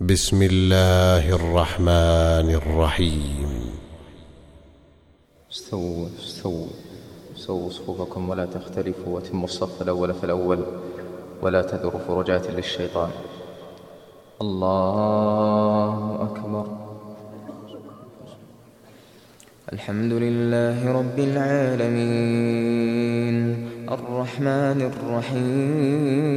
بسم الله الرحمن الرحيم. استووا استووا استووا صفوفكم ولا تختلفوا واتموا الصف الأول فالأول ولا تذروا فرجات للشيطان. الله أكبر. الحمد لله رب العالمين. الرحمن الرحيم.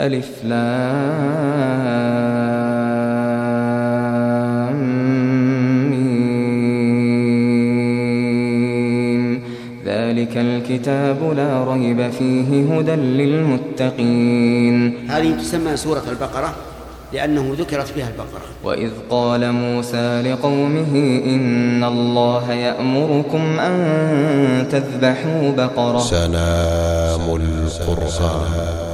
ألف لام ذلك الكتاب لا ريب فيه هدى للمتقين. هذه تسمى سورة البقرة لأنه ذكرت فيها البقرة. وإذ قال موسى لقومه إن الله يأمركم أن تذبحوا بقرة. سنام القرآن.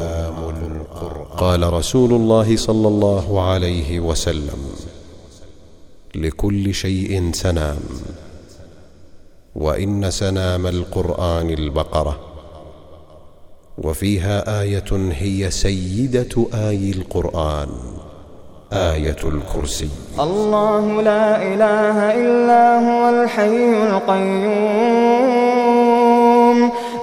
قال رسول الله صلى الله عليه وسلم لكل شيء سنام وإن سنام القرآن البقرة وفيها آية هي سيدة آي القرآن آية الكرسي. الله لا إله إلا هو الحي القيوم.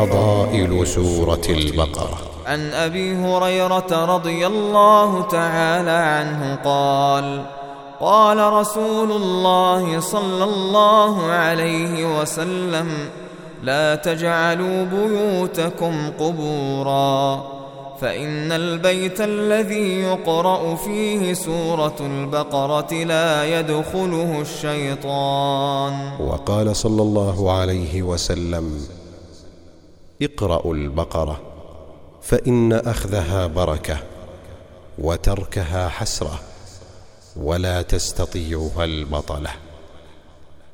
فضائل سورة البقرة. عن أبي هريرة رضي الله تعالى عنه قال قال رسول الله صلى الله عليه وسلم لا تجعلوا بيوتكم قبورا فإن البيت الذي يقرأ فيه سورة البقرة لا يدخله الشيطان. وقال صلى الله عليه وسلم اقرأوا البقرة فإن أخذها بركة وتركها حسرة ولا تستطيعها البطلة.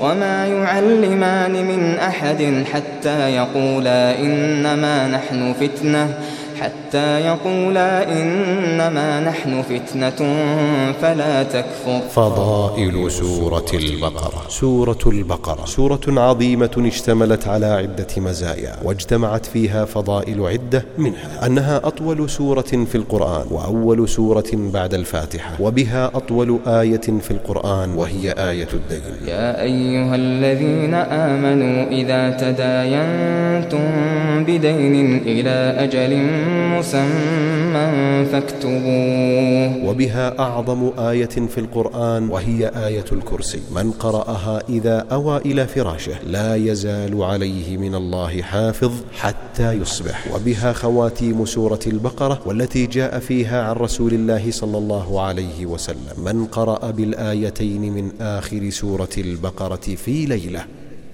وما يعلمان من أحد حتى يقولا إنما نحن فتنة حتى يقولا إنما نحن فتنة فلا تكفر. فضائل سورة البقرة. سورة البقرة. سورة عظيمة اشتملت على عدة مزايا واجتمعت فيها فضائل عدة منها أنها أطول سورة في القرآن وأول سورة بعد الفاتحة وبها أطول آية في القرآن وهي آية الدين. يا أيها الذين آمنوا إذا تداينتم بدين إلى أجل مسمى فاكتبوه. وبها أعظم آية في القرآن وهي آية الكرسي. من قرأها إذا أوى إلى فراشه لا يزال عليه من الله حافظ حتى يصبح. وبها خواتيم سورة البقرة والتي جاء فيها عن رسول الله صلى الله عليه وسلم. من قرأ بالآيتين من آخر سورة البقرة في ليلة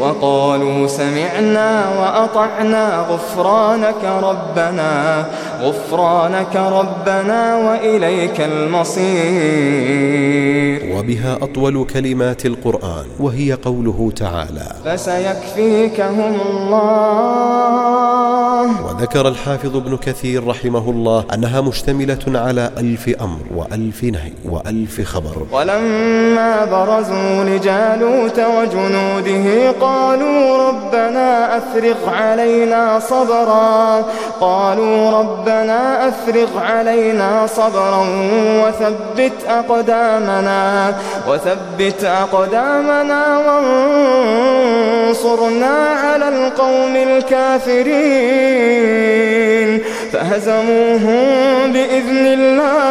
وقالوا سمعنا وأطعنا غفرانك ربنا غفرانك ربنا وإليك المصير. وبها أطول كلمات القرآن وهي قوله تعالى فسيكفيكهم الله. وذكر الحافظ ابن كثير رحمه الله أنها مشتملة على ألف أمر وألف نهي وألف خبر. ولما برزوا لجالوت وجنوده قالوا ربنا أفرغ علينا صبرا. قالوا ربنا أفرغ علينا صبرا وثبت أقدامنا وثبت أقدامنا وانصرنا على القوم الكافرين. فهزموهم بإذن الله.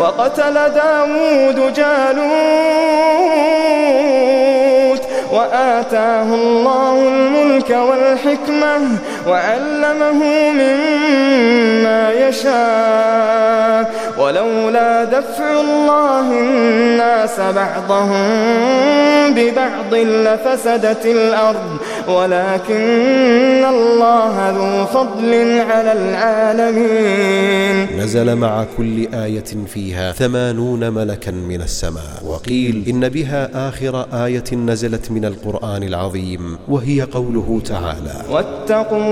وقتل داود جالوت وآتاه الله الملك والحكمة. وعلمه مما يشاء. ولولا دفع الله الناس بعضهم ببعض لفسدت الأرض. ولكن الله ذو فضل على العالمين. نزل مع كل آية فيها ثمانون ملكا من السماء. وقيل إن بها آخر آية نزلت من القرآن العظيم وهي قوله تعالى واتقوا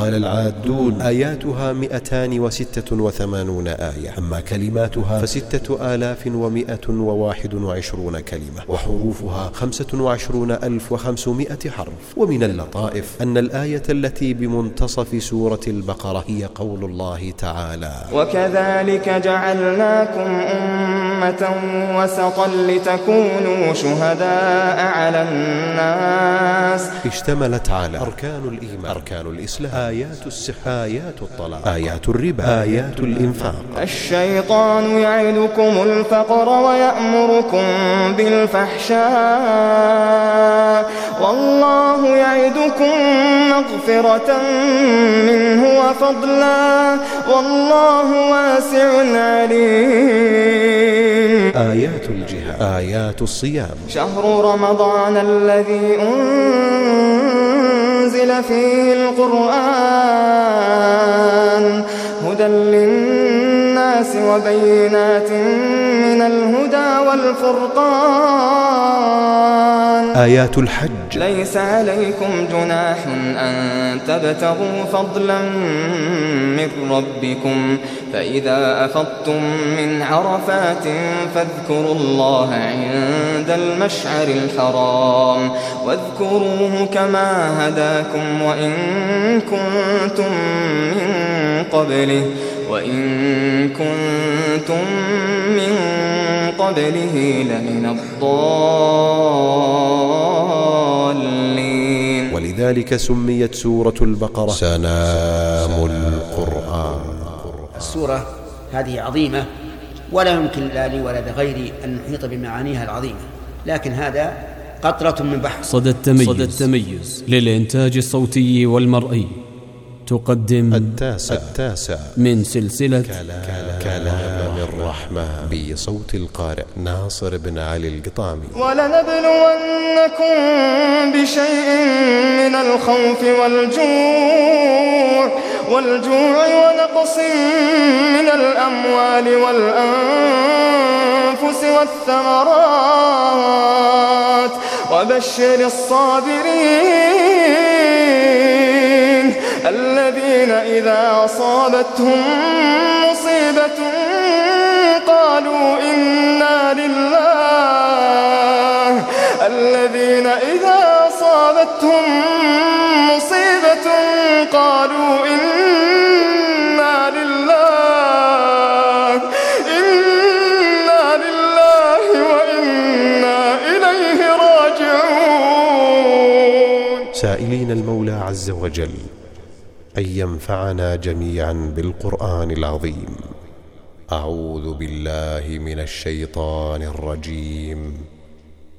وقال العادون. آياتها مئتان وستة وثمانون آية. أما كلماتها فستة آلاف ومئة وواحد وعشرون كلمة. وحروفها خمسة وعشرون ألف وخمسمائة حرف. ومن اللطائف أن الآية التي بمنتصف سورة البقرة هي قول الله تعالى. وكذلك جعلناكم أمة وسطا لتكونوا شهداء على الناس. اشتملت على أركان الإيمان. أركان الإسلام. آيات السحر آيات الطلاق. آيات الربا. آيات الإنفاق. الشيطان يعدكم الفقر ويأمركم بالفحشاء. والله يعدكم مغفرة منه وفضلا. والله واسع عليم. آيات الجهاد. آيات الصيام. شهر رمضان الذي أنزل فيه القرآن هدى للناس وبينات من الهدى والفرقان. آيات الحج. ليس عليكم جناح أن تبتغوا فضلا من ربكم. فإذا أفضتم من عرفات فاذكروا الله عند المشعر الحرام. واذكروه كما هداكم وإن كنتم من قبله. وإن كنتم من قبله لمن الضالين. ولذلك سميت سورة البقرة سنام القرآن. السورة هذه عظيمة ولا يمكن لا لي ولا لغيري أن نحيط بمعانيها العظيمة لكن هذا قطرة من بحر. صدى التميز, صدى التميز للإنتاج الصوتي والمرئي. تقدم التاسع. التاسع. من سلسلة كلام, كلام الرحمن. بصوت القارئ ناصر بن علي القطامي. ولنبلونكم بشيء من الخوف والجوع. والجوع ونقص من الأموال والأنفس والثمرات. وبشر الصابرين. الذين إذا أصابتهم مصيبة قالوا إنا لله. الذين إذا أصابتهم مصيبة قالوا إنا لله. إنا لله وإنا إليه راجعون. سائلين المولى عز وجل. أن ينفعنا جميعا بالقرآن العظيم. أعوذ بالله من الشيطان الرجيم.